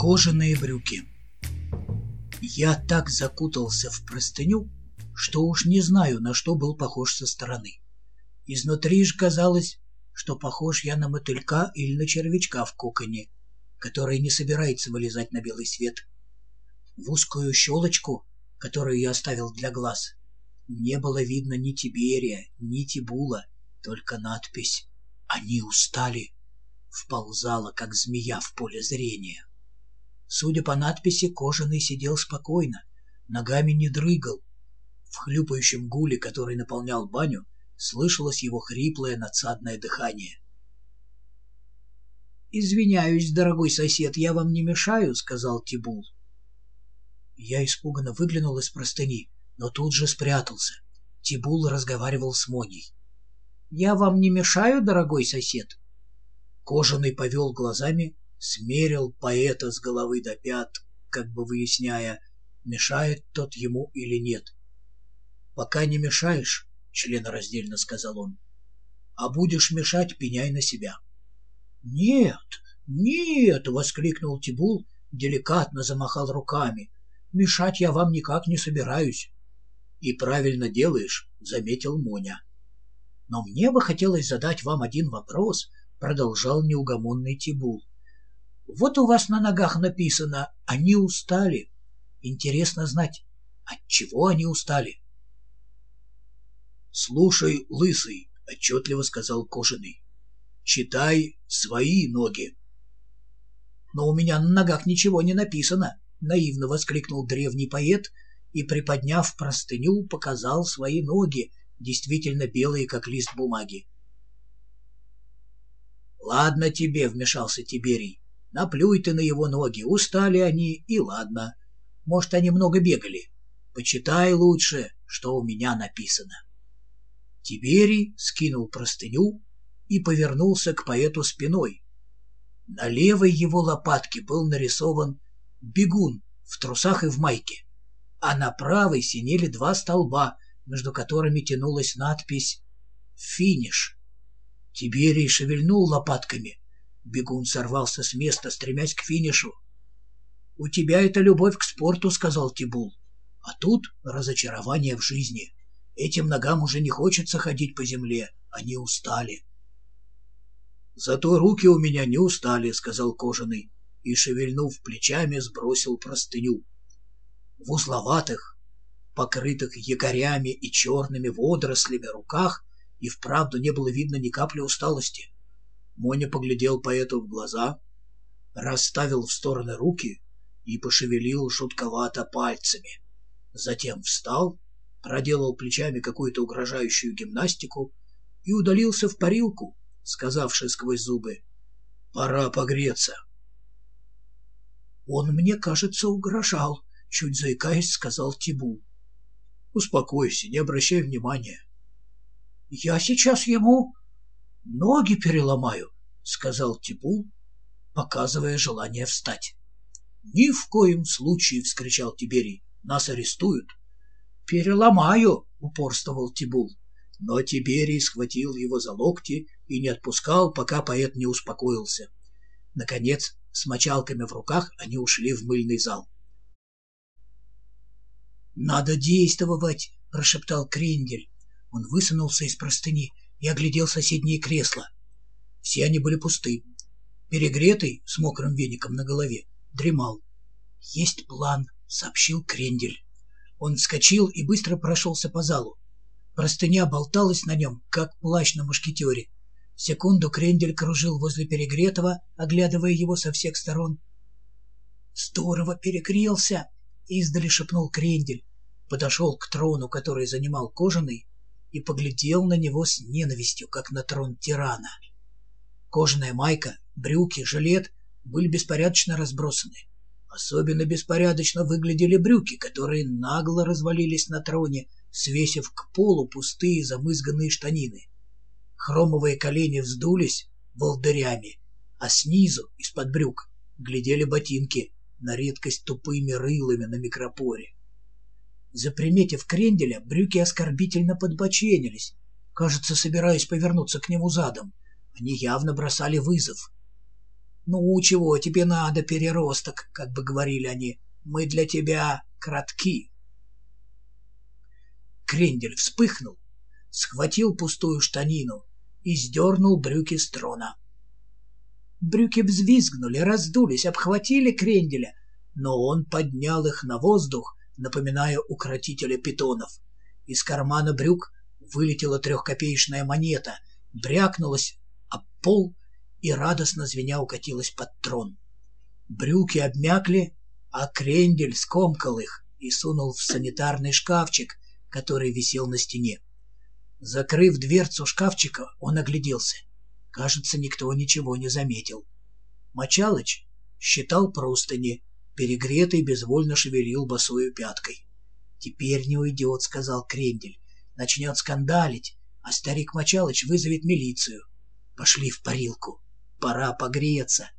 Кожаные брюки. Я так закутался в простыню, что уж не знаю, на что был похож со стороны. Изнутри же казалось, что похож я на мотылька или на червячка в коконе, который не собирается вылезать на белый свет. В узкую щелочку, которую я оставил для глаз, не было видно ни Тиберия, ни Тибула, только надпись «Они устали» вползала, как змея в поле зрения. Судя по надписи, кожаный сидел спокойно, ногами не дрыгал. В хлюпающем гуле, который наполнял баню, слышалось его хриплое надсадное дыхание. «Извиняюсь, дорогой сосед, я вам не мешаю», — сказал Тибул. Я испуганно выглянул из простыни, но тут же спрятался. Тибул разговаривал с Моней. «Я вам не мешаю, дорогой сосед?» Кожаный повел глазами смерил поэта с головы до пят, как бы выясняя, мешает тот ему или нет. «Пока не мешаешь», — членораздельно сказал он, — «а будешь мешать, пеняй на себя». «Нет, нет!» — воскликнул Тибул, деликатно замахал руками. «Мешать я вам никак не собираюсь». «И правильно делаешь», — заметил Моня. «Но мне бы хотелось задать вам один вопрос», — продолжал неугомонный Тибул. Вот у вас на ногах написано «Они устали». Интересно знать, от чего они устали. «Слушай, лысый», — отчетливо сказал Кожаный, — «читай свои ноги». «Но у меня на ногах ничего не написано», — наивно воскликнул древний поэт и, приподняв простыню, показал свои ноги, действительно белые, как лист бумаги. «Ладно тебе», — вмешался Тиберий. Наплюй ты на его ноги, устали они, и ладно. Может, они много бегали. Почитай лучше, что у меня написано. Тиберий скинул простыню и повернулся к поэту спиной. На левой его лопатке был нарисован бегун в трусах и в майке, а на правой синели два столба, между которыми тянулась надпись «Финиш». Тиберий шевельнул лопатками, Бегун сорвался с места, стремясь к финишу. «У тебя это любовь к спорту», — сказал Тибул. «А тут разочарование в жизни. Этим ногам уже не хочется ходить по земле, они устали». «Зато руки у меня не устали», — сказал Кожаный, и, шевельнув плечами, сбросил простыню. В узловатых, покрытых якорями и черными водорослями руках и вправду не было видно ни капли усталости. Моня поглядел поэту в глаза, расставил в стороны руки и пошевелил шутковато пальцами. Затем встал, проделал плечами какую-то угрожающую гимнастику и удалился в парилку, сказавши сквозь зубы «Пора погреться». «Он мне, кажется, угрожал», — чуть заикаясь, сказал Тибу. «Успокойся, не обращай внимания». «Я сейчас ему ноги переломаю, — сказал Типул, показывая желание встать. — Ни в коем случае, — вскричал Тиберий, — нас арестуют. — Переломаю, — упорствовал Тибул. Но Тиберий схватил его за локти и не отпускал, пока поэт не успокоился. Наконец, с мочалками в руках они ушли в мыльный зал. «Надо действовать!» — прошептал Крендель. Он высунулся из простыни и оглядел соседние кресла. Все они были пусты. Перегретый, с мокрым веником на голове, дремал. «Есть план», — сообщил Крендель. Он вскочил и быстро прошелся по залу. Простыня болталась на нем, как плащ на мушкетере. Секунду Крендель кружил возле перегретого, оглядывая его со всех сторон. «Здорово перегрелся!» — издали шепнул Крендель. Подошел к трону, который занимал кожаный, и поглядел на него с ненавистью, как на трон тирана. Кожаная майка, брюки, жилет были беспорядочно разбросаны. Особенно беспорядочно выглядели брюки, которые нагло развалились на троне, свесив к полу пустые замызганные штанины. Хромовые колени вздулись волдырями, а снизу, из-под брюк, глядели ботинки, на редкость тупыми рылами на микропоре. Заприметив кренделя, брюки оскорбительно подбоченились, кажется, собираясь повернуться к нему задом. Они явно бросали вызов. «Ну, чего тебе надо, переросток?» — как бы говорили они. «Мы для тебя кратки». Крендель вспыхнул, схватил пустую штанину и сдернул брюки с трона. Брюки взвизгнули, раздулись, обхватили кренделя, но он поднял их на воздух, напоминая укротителя питонов. Из кармана брюк вылетела трехкопеечная монета, брякнулась об пол и, радостно звеня, укатилась под трон. Брюки обмякли, а крендель скомкал их и сунул в санитарный шкафчик, который висел на стене. Закрыв дверцу шкафчика, он огляделся. Кажется, никто ничего не заметил. Мочалыч считал простыни, перегретый безвольно шевелил босою пяткой. «Теперь не уйдет», — сказал Крендель. «Начнет скандалить, а старик Мочалыч вызовет милицию. Пошли в парилку. Пора погреться».